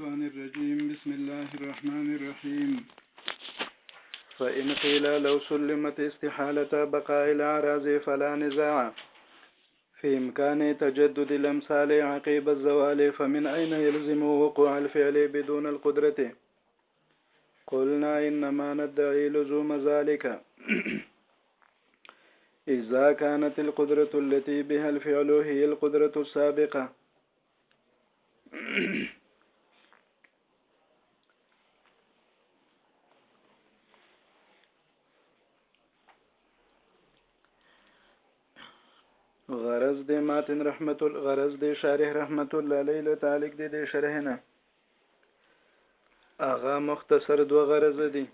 الرجيم بسم الله الرحمن الرحيم فإن قيل لو سلمت استحالة بقاء الأعراض فلا نزاع في إمكان تجدد الأمثال عقيب الزوال فمن أين يلزم وقوع الفعل بدون القدرة قلنا إنما ندعي لزوم ذلك إذا كانت القدرة التي بها الفعل هي القدرة السابقة غرض د ماتن رحمت الله غرض د شارح رحمت الله علیه له تعلق د شرح نه اغه مختصر دوه غرض دي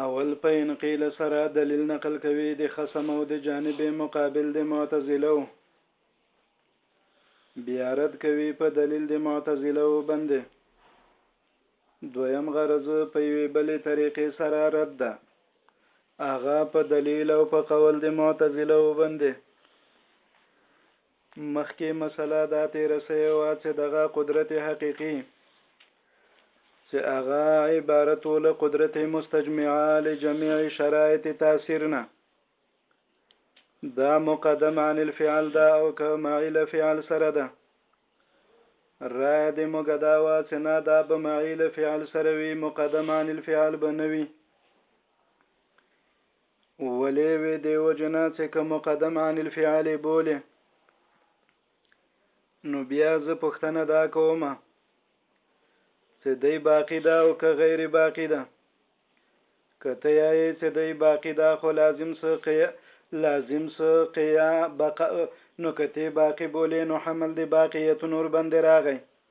اول په انقیل سره دلیل نقل کوي د خصم او د جانب مقابل د معتزلو بیا رد کوي په دلیل د معتزلو باندې دویم غرض په یوې بلې طریقې سره رد ده هغه په دلیل او په قول د معتزلو باندې مخکې مسله دا تیره سوې وه چې دغه قدرت حقیقي چې هغه عبارت و له قدرت مستجمعه لجميع شرایط تاثیر نه دا مقدم عن الفعل دا او که معی لفعل سره ده رای د مګدا وا چې نه دا به معی لفعل سره وي مقدم عن الفعل به نه وي ولې وې دی وجنا چې که مقدم عن الفعال بوله نو بیا زه پښتنه دا کوم چې دی باقی دا او که غیر باقی دا کته یې چې دی باقی دا خو لازم سه قیا لازم سه قیا بقا نو کته باقی بوله نو حمل دی باقیت نور بند راغی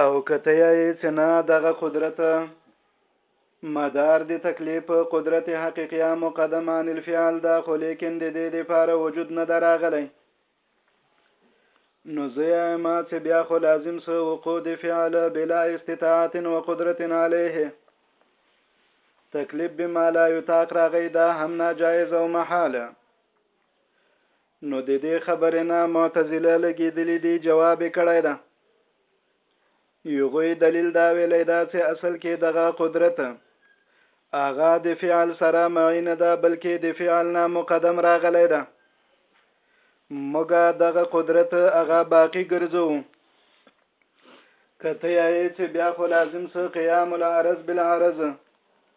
او کته یې سنا دغه قدرت مدار د تکلیف قدرت حقیقیه مقدم عن الفعل دا خو لیکن د دې لپاره وجود نه دراغلی نو زیا ما چې بیا خو لازم سو وقوع د فعل بلا استطاعت و قدرت علیه تکلیف بما لا یطاق راغی دا هم ناجایز او محاله نو ددې خبرې نه معتزله لګېدلي دي جواب یې کړی ده. یغوی دلیل دا ویلی ده چې اصل کې دغه قدرت هغه د فعل سره معی نه ده بلکې د فعل نه مقدم راغلی ده. موږ دغه قدرت هغه باقی ګرځوو. که ته یایې چې بیا خو لازم څه قیام العرض بالعرض.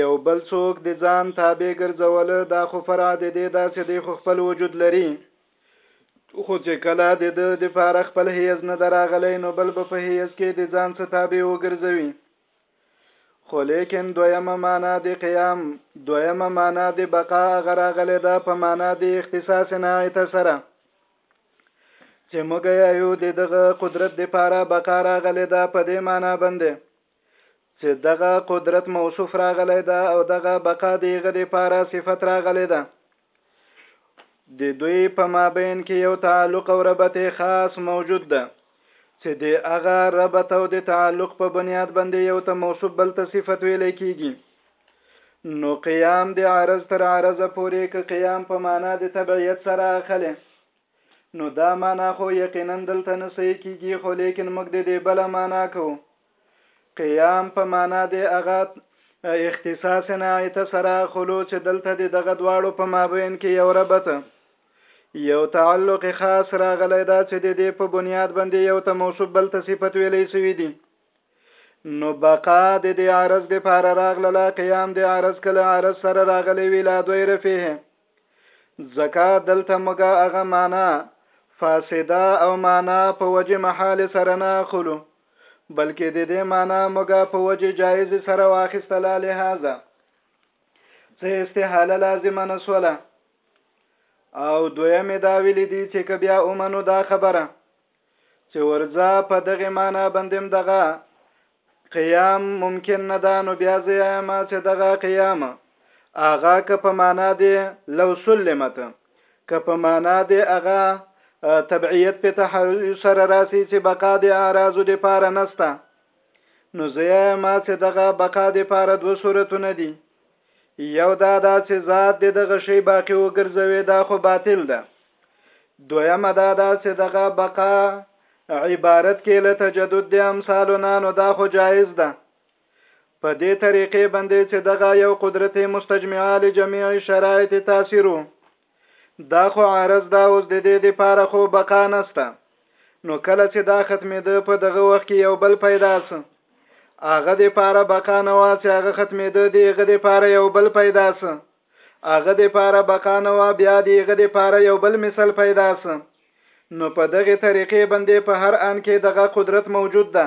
یو بل څوک د ځان تابع ګرځوله دا خو فرع د دې داسې دی خو خپل وجود لري خو چې کله د د د فاره خپل هیز نه دراغلی نو بل به په هیز کې د ځان څخه تابع وګرځوي خو لیکن دویمه معنا د قیام دویمه معنا د بقا غراغله ده په معنا د اختصاص نایت سره چې موږ یو د دغه قدرت د پاره بقا راغله ده په دې معنا باندې چې دغه قدرت موصوف راغلی ده او دغه بقا د هغه لپاره صفت راغلی ده د دوی په مابین کې یو تعلق او ربط خاص موجود ده چې د هغه ربط او د تعلق په بنیاد باندې یو ته موصوف بل ته صفت ویل کیږي نو قیام د عرض تر عرض پورې ک قیام په معنا د تبعیت سره اخلي نو دا معنا خو یقینا دلته نه صحیح کیږي خو لیکن موږ د دې بل معنا کو قیام په معنا د هغه اختصاص نایت سره خلو چې دلته د دغه دواړو په مابین کې یو ربط یو تعلق خاص راغلی دا چې د دې په بنیاد باندې یو ته موصوف بل ته صفت ویلې شوی دی نو بقا د دې عرض د پار راغله قیام د عرض کله عرض سره راغلی ویلا دوی رفیه ځکه دلته موږ هغه معنا فاسده او معنا په وجه محال سره نه اخلو بلکې د دې معنا موږ په وجه جایز سره واخیستله لهذا څه استحاله لازمه نسوله او دویمه دا ویل دي چې که بیا اومنو دا خبره چې ورځه په دغه معنا باندې دغه قیام ممکن نه ده نو بیا زه یم چې دغه قیام اغا که په معنا دی لو سلمت که په معنا دی اغا تبعیت په تحرر سره راسي چې بقا د اعراض د پاره نستا نو زه یم چې دغه بقا د پاره دوه صورتونه دي یو دا دا چې ذات دې دغه شی باقی وګرځوي دا خو باطل ده دویمه دا دا چې دغه بقا عبارت کې له تجدد د امثالو نه نو دا خو جایز ده په دې طریقې باندې چې دغه یو قدرت مستجمعه لجميع شرایط تاثیرو دا خو عارض دا اوس د دې د پاره خو بقا نسته نو کله چې دا ختمېده په دغه وخت کې یو بل پیدا سه هغه د پاره بقا نه وا چې هغه ختمېده دیغه د پاره یو بل پیدا سه هغه د پاره بقا نه وا بیا دیغه د پاره یو بل مثال پیدا سه نو په دغه طریقې باندې په هر ان کې دغه قدرت موجود ده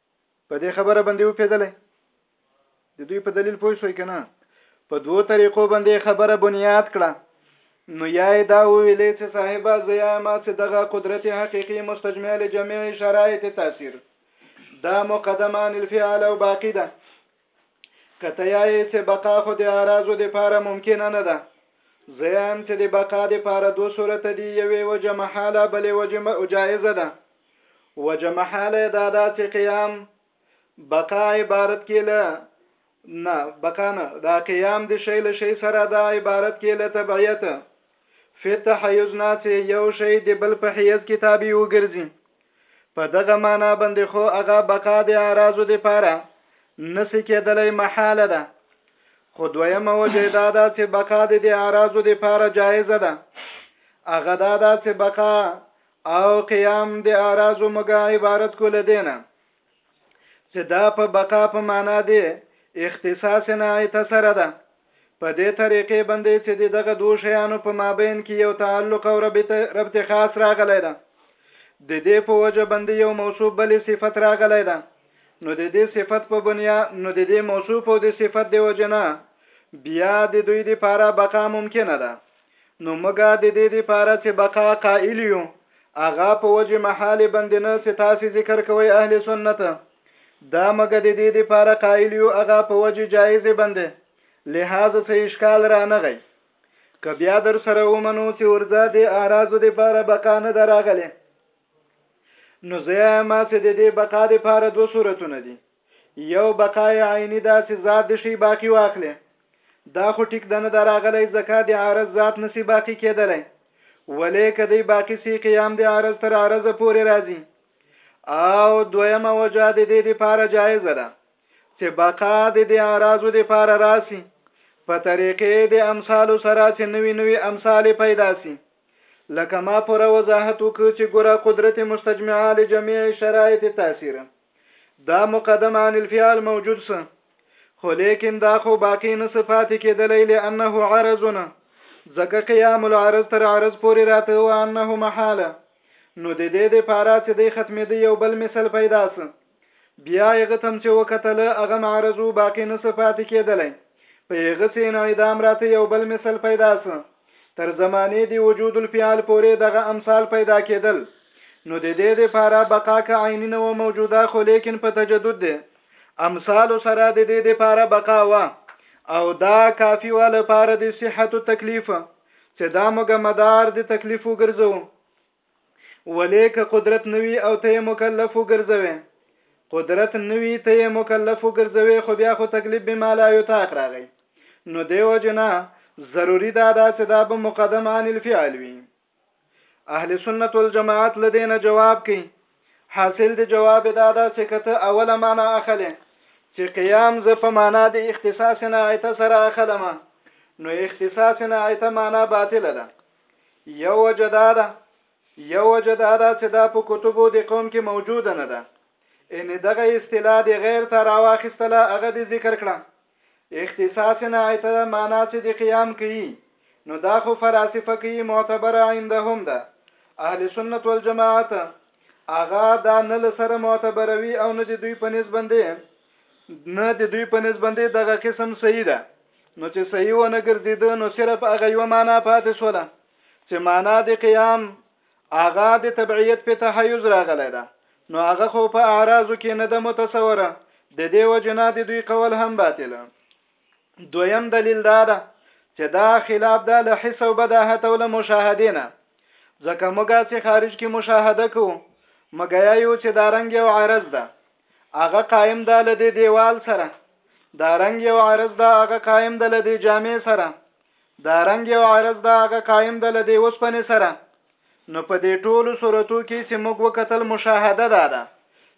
په دې خبره باندې وپیدلې د دوی په دلیل پوه شوي کنه په دوو طریقو باندې خبره بنیاد کړه نو یا دا ویلې چې صاحبہ زیا ما چې دغه قدرت حقيقي مستجمع لجميع شرایط تاثیر دا مقدمان الفعل او باقی ده کته یې چې بقا خو د اعراضو د پاره ممکنه نه ده زیم چې د بقا د پاره دو صورت دی یوې وجه محاله بلې وجه جائزه ده وجه محاله دا ده چې قیام بقا عبارت کې له نه بقا نه دا قیام د شی له شی سره دا عبارت کې له تبعیت فی التحیز نه چې یو شی د بل په حیز کې تابع وګرځي په دغه معنا باندې خو هغه بقا د اعراضو د پاره نسی کېدلای محاله ده خو دویمه وجه دا ده چې بقا د اعراضو د پاره جایزه ده هغه دا ده چې بقا او قیام د اعراضو مګه عبارت کول دینه چې دا په بقا په معنا دی اختصاص نایت سره ده په دې طریقې باندې چې د دغه دوه شیانو په مابین کې یو تعلق او ربط ربط خاص راغلی ده د دې په وجه باندې یو موصوف بل صفت راغلی ده نو د دې صفت په بنیا نو د دې موصوف او د صفت د وجنه بیا د دوی لپاره بقا ممکنه ده نو موږ د دې لپاره چې بقا قائل یو اغا په وجه محال بندنه چې تاسو ذکر کوي اهل سنت دا موږ د دې لپاره قائل یو اغا په وجه جایز بنده لہذا څه اشکال را نه غي که بیا در سره ومنو چې ورځه د اعراضو لپاره بقا نه دراغله نو زه ما سه د دې بقا لپاره دوه صورتونه دي یو بقاء عینی داسې ذات دی شي باقی واخلي دا خو ټیک دنه دراغلی زکا دی عارض ذات نسی باقی کېدلی ولې کدی باقی سی قیام دی عارض تر عارض پورې راځي او دویمه وجه د دې لپاره جایز ده چې بقا د دې عارض لپاره راسي په طریقې د امثال سره چې نوی نوی امثال پیدا سي لکه ما پر وضاحت وکړ چې ګوره قدرت مستجمعه لجميع شرایط تاثیر دا مقدم عن الفعل موجود سه خو لیکن دا خو باقی نه صفاتی کېدلی لأنه عرضونه ځکه قیام العرض تر عرض پورې راته و انه محاله نو د دې د پاره چې دی ختمې دی یو بل مثال پیدا سه بیا هغه تم چې وکتل هغه معرض باقی نه صفاتی کېدلی په هغه سي انعدام راته یو بل مثال پیدا سه تر زمانې د وجود الفعال پورې دغه امثال پیدا کېدل نو د دې لپاره بقا که عیني نه و موجوده خو لیکن په تجدد دی امثال سره د دې لپاره بقا و او دا کافی و لپاره د صحت التکلیف چې دا موږ مدار د تکلیف وګرځو ولې که قدرت نه وي او ته یې مکلف وګرځوې قدرت نه وي ته یې مکلف وګرځوې خو بیا خو تکلیف به مالا یطاق راغی نو دیو جنا ضروری دا ده چې دا به مقدم عن الفعل وي اهل سنت والجماعت لدینه جواب کوي حاصل د جواب دا ده چې کته اوله معنا اخلي چې قیام ز په معنا د اختصاص نه ایت سره اخلم نو اختصاص نه ایت معنا باطل ده یو وجه دا ده یو وجه دا ده چې دا په کتبو د قوم کې موجوده نه ده ان دغه اصطلاح د غیر ته راواخیستله هغه د ذکر کړه اختصاص نعیت ده معنا چې د قیام کوي نو دا خو فلاسفه کوي معتبره عندهم ده اهل سنت والجماعت اغا دا نه لسره معتبروي او نه د دوی په نسبندې نه د دوی په نسبندې دغه قسم صحیح ده نو چې صحیح و نه ګرځید نو صرف هغه یو معنا پاتې شوله چې معنا د قیام هغه د تبعیت په تحیز راغلی ده نو هغه خو په اعراضو کې نه ده متصوره د دې وجنا د دوی قول هم باطل دویم دلیل دا ده چې دا خلاف ده له حس او بداهت او له مشاهده نه ځکه موږ چې خارج کې مشاهده کوو مګیا یو چې دا رنګ یو عرض ده هغه قائم ده له دې دیوال سره دا رنګ یو عرض ده هغه قائم ده له دې جامع سره دا رنګ یو عرض ده هغه قائم ده له دې وسپنې سره نو په دې ټولو صورتو کې چې موږ وکتل مشاهده ده ده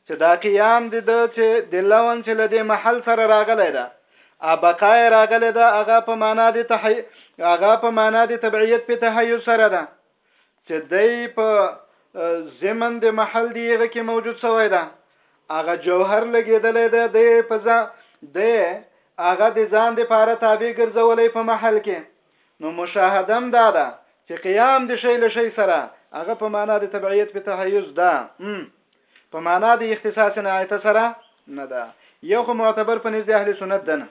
چې دا قیام د ده چې د لون چې له دې محل سره راغلی ده ابقای راغلی ده هغه په معنا د تحی هغه په معنا د تبعیت په تحیز سره ده چې دی په زمن د محل دیغه کې موجود شوی ده هغه جوهر لګیدلې ده د په ځا د هغه د ځان د پاره تابع ګرځولې په محل کې نو مشاهدم دا ده چې قیام د شی له شی سره هغه په معنا د تبعیت په تحیز ده په معنا د اختصاص نعیت سره نه ده یو خو معتبر په نزد اهل سنت ده نه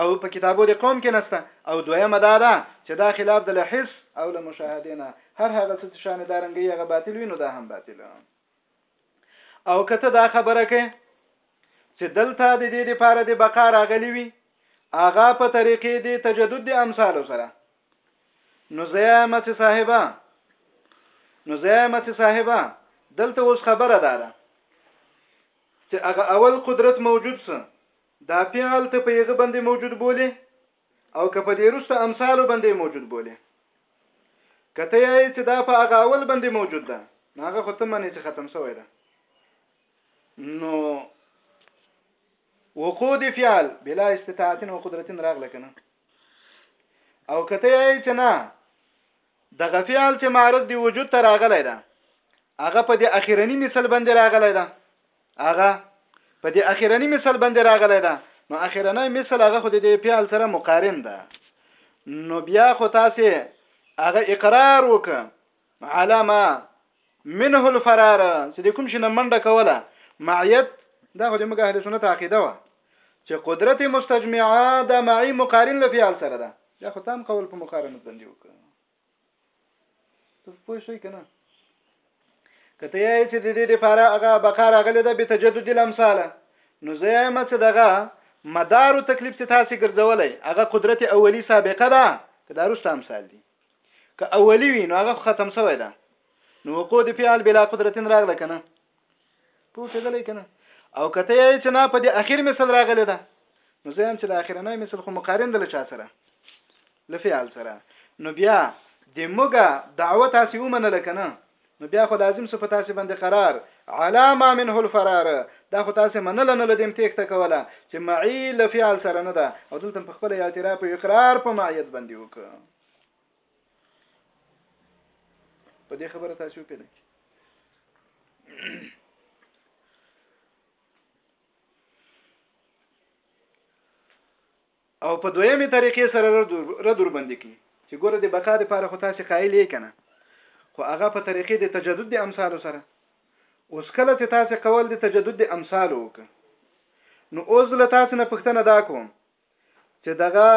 او په کتابو د قوم کې نسته او دویمه دا ده چې دا خلاف د لحس او له مشاهده نه هر هغه څه چې شان دارنګي هغه باطل وي نو دا هم باطل او کته دا خبره کې چې دلته د دې لپاره د بقا راغلی وي اغا په طریقې د تجدد د امثال سره نو زیامه چې صاحبه نو زیامه چې صاحبه دلته اوس خبره داره چې هغه اول قدرت موجود سه دا فعل ته په یغه باندې موجود بوله او که په دې وروسته امثال باندې موجود بوله کته یې چې دا په هغه اول باندې موجود ده هغه خو ته منې چې ختم شوی ده نو وقود فعل بلا استطاعت او قدرت راغله کنه او کته یې چې نه دغه فعل چې معرض دی وجود ته راغلی ده هغه په دې اخیرنی مثال باندې راغلی ده هغه په دې اخیرنی مثال باندې راغلی ده نو اخیرنی مثال هغه خو دې فعل سره مقارن ده نو بیا خو تاسو هغه اقرار وکړه علامه منه الفرار چې د کوم شي نه منډه کوله معیت دا خو د موږ اهل سنت عقیده و چې قدرت مستجمعه د معی مقارن له فعل سره ده دا خو تام قول په مقارنت باندې وکړه ته پوه شئ کنه کته یې چې د دې لپاره هغه بقره غلې ده به تجدد الامثاله نو زه یې مڅ دغه مدار تکلیف ته تاسو ګرځولای هغه قدرت اولی سابقه ده کدارو سامثال دي که اولی وی نو هغه ختم شوی ده نو وقوع د فعل بلا قدرت راغله کنه پوه کېدلې کنه او کته یې چې نه په دې اخیر مثال راغلی ده نو زه هم چې د اخیرنۍ مثال خو مقارن دل چا سره لفعل سره نو بیا د موګه دعوه تاسو ومنل کنه نو بیا خو لازم سو په تاسو باندې قرار علامه منه الفرار دا خو تاسو منل نه لدیم تخته کوله چې معی لفعل سره نه ده او دلته په خپل اعتراف او اقرار په معیت باندې وکړه په دې خبره تاسو پیدا کی او په دویمه طریقې سره رد ور باندې کی چې ګوره د بقا لپاره خو تاسو قایل یې کنه خو هغه په طریقې د تجدد د امثال سره اوس کله چې تاسو قول د تجدد د امثال وک نو اوس له تاسو نه پښتنه دا کوم چې دغه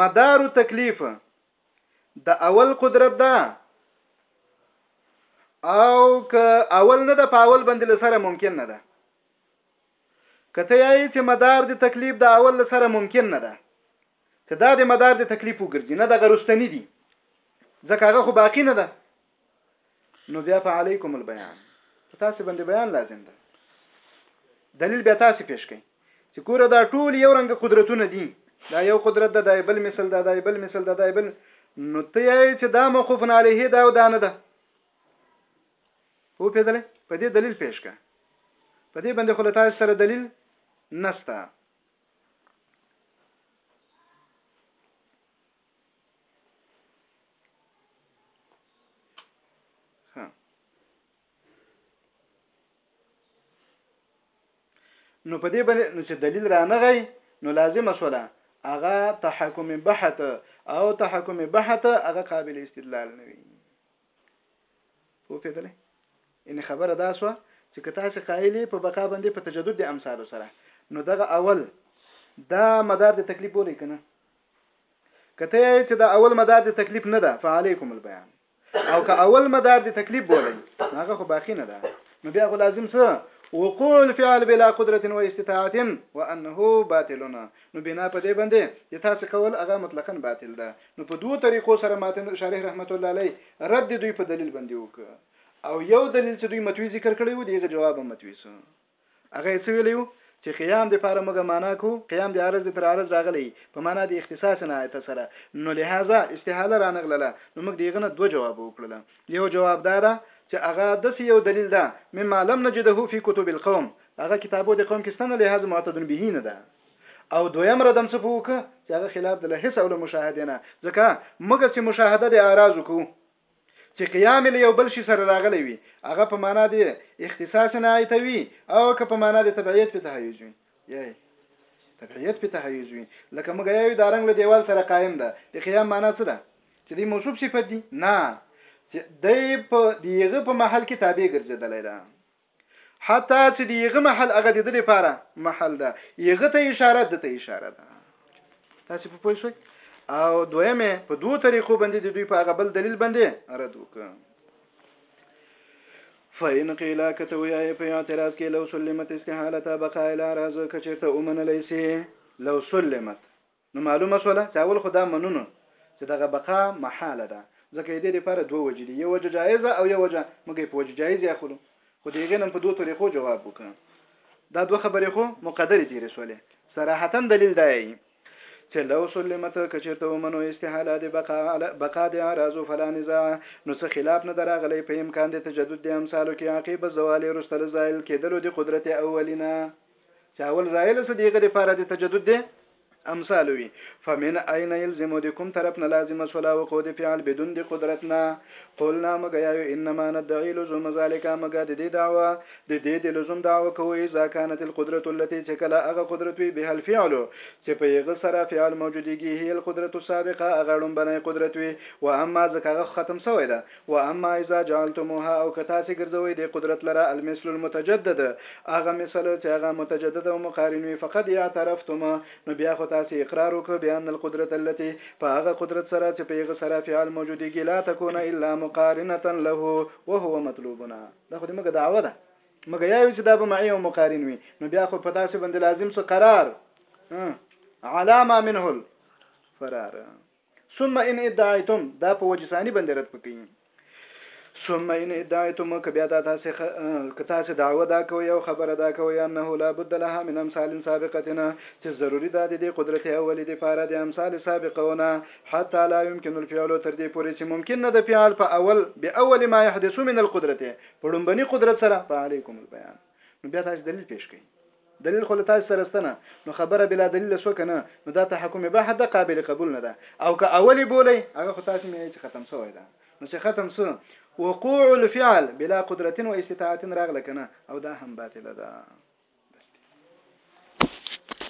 مدار او تکلیف د اول قدرت ده او که اول نه د پاول باندې لسره ممکن نه ده کته یی چې مدار د تکلیف د اول لسره ممکن نه ده چې دا د مدار د تکلیف وګرځي نه د غرستنی دي ځکه هغه خو باقی نه ده نو بیا په علیکم البیان په تاسو باندې بیان لازم ده دلیل بیا تاسو پیش کړئ چې ګوره دا ټول یو رنګ قدرتونه دي دا یو قدرت ده دا بل مثال ده دا بل مثال ده دا بل نو ته یې چې دا موقوف علیه دا او دا نه ده په پیدلې په دې دلیل پیش کا په دې باندې خو تاسو سره دلیل نسته نو په دې باندې نو چې دلیل را نه غي نو لازم شولا هغه تحکم بحث او تحکم بحث هغه قابل استدلال نه وي په پیدلې ان خبره دا شو چې کته چې قایلی په بقا باندې په تجدد د امثال سره نو دغه اول دا مدار د تکلیف بولې کنه که ته یې چې دا اول مدار دې تکلیف نه ده فعلیکم البیان او که اول مدار دې تکلیف بولئ نو هغه خو باقی نه ده نو بیا خو لازم څه وقوع الفعل بلا قدرت و استطاعت و انه باطلنا نو بنا په دې باندې چې تاسو کول هغه مطلقاً باطل ده نو په دوه طریقو سره ماتن شارح رحمت الله علی رد دوی په دلیل باندې وک او یو دلیل چې دوی متوی ذکر کړی و دیغه جواب متوی سو هغه یې څه ویلی وو چه قیام د پاره موږ مانا کو قیام د عرض د تر عرض راغلی په مانا د اختصاص نه آیت سره نو لهذا استحاله رانغلله نو موږ دیغه نه دوه جواب وکړله یو جواب دا ده چه هغه دسی یو دلیل ده مما لم نجده فی کتب القوم هغه کتابو د قوم کې ستنه لهذا معتدن به نه ده او دویم ردم څه پوک چې هغه خلاف د لهس او له مشاهده نه ځکه موږ چې مشاهده د اعراض کو چې قیام یې له یو بل شي سره راغلی وي هغه په معنا دی اختصاص نهایت وي او که په معنا دی تبعیت په تحیز وي یی تبعیت په تحیز وي لکه موږ یو د رنګ له دیوال سره قائم ده د قیام معنا څه ده چې دی موصوف صفت دی نه چې دی په دیغه په محل کې تابع ګرځیدلی ده حتی چې د یغه محل هغه د دې لپاره محل ده یغه ته اشاره د ته اشاره ده تاسو په پوه شئ او دویمه په دوه طریقو باندې د دوی په هغه بل دلیل باندې رد وکړه فإن قيل كتويا په اعتراض کې لو سلمت استحاله بقاء العرض کچرته ومنلې سي لو سلمت نو معلومه شوله چې اول خو دا منونو چې دغه بقا محاله ده ځکه يې دې دپاره دوه وجې دي يو وجه جائزه او يو وجه موږ يې په وجې جائزې اخلو خو د هغې نه په دوه طريقو جواب وکړ دا دوه خبرې خو مقدرې تېرې شولې صراحتا دليل دا يې چې لو سلمت کچرته ومنو استحاله د بقا بقا د اعراض فلا نزاع نو څه خلاف نه دراغلی په امکان د تجدد د امثالو کې عقیب زوال رستل زائل کېدلو د قدرت اولینا چې اول زایل څه دیغه لپاره د تجدد دی امثال وي فمن اين يلزم د کوم طرف نه لازم سولا وقو د فعل بدون د قدرت نه قلنا مګیا یو انما ندعي لزوم ذالک مګا د دې دعوه د دې د لزوم دعوه کوي اذا كانت القدره التي تکلا هغه قدرت وي به الفعل چې په یغه سره فعل موجوديږي هي القدره السابقه هغه لومبنه قدرت وي و اما ځکه هغه ختم شوی ده واما اذا جعلتموها او که تاسې ګرځوئ دې قدرت لره المثل المتجدد هغه مثل چې هغه متجدد او مقارن وي فقد اعترفتم نو بیا خو تاسې اقرار وکړ بان القدرة التي په هغه قدرت سره چې په هغه سره فعل موجودیږي لا تکون الا مقارنة له وهو مطلوبنا دا خو دې مګه دعوه ده مګه یاوي چې دا به معي او مقارن وي نو بیا خو په تاسې باندې لازم څه قرار علامه منه الفرار ثم ان ادعيتم دا په وجه ثاني باندې رد پکې ثم ان ادعيتم کبیا دا تاسو که تاسو دعوه دا کوي او خبره دا کوي انه لا بد لها من امثال سابقتنا چې ضروری دا دي د قدرت اولي د پاره د امثال سابقونه حتى لا يمكن الفعل تر دې پورې چې ممکن نه د فعل په اول به اول ما يحدث من القدرت په لومبني قدرت سره فعليكم البيان نو بیا تاسو دلیل پیش کړئ دلیل خو له تاسې سره سته نه نو خبره بلا دلیله سوه که نه نو دا تحکم بحت ده قابل قبول نه ده او که اول یې بولئ هغه خو تاسې میئ چې ختم سوی ده نو چې ختم سو وقوع الفعل بلا قدرت و استطاعت راغله که نه او دا هم باطله ده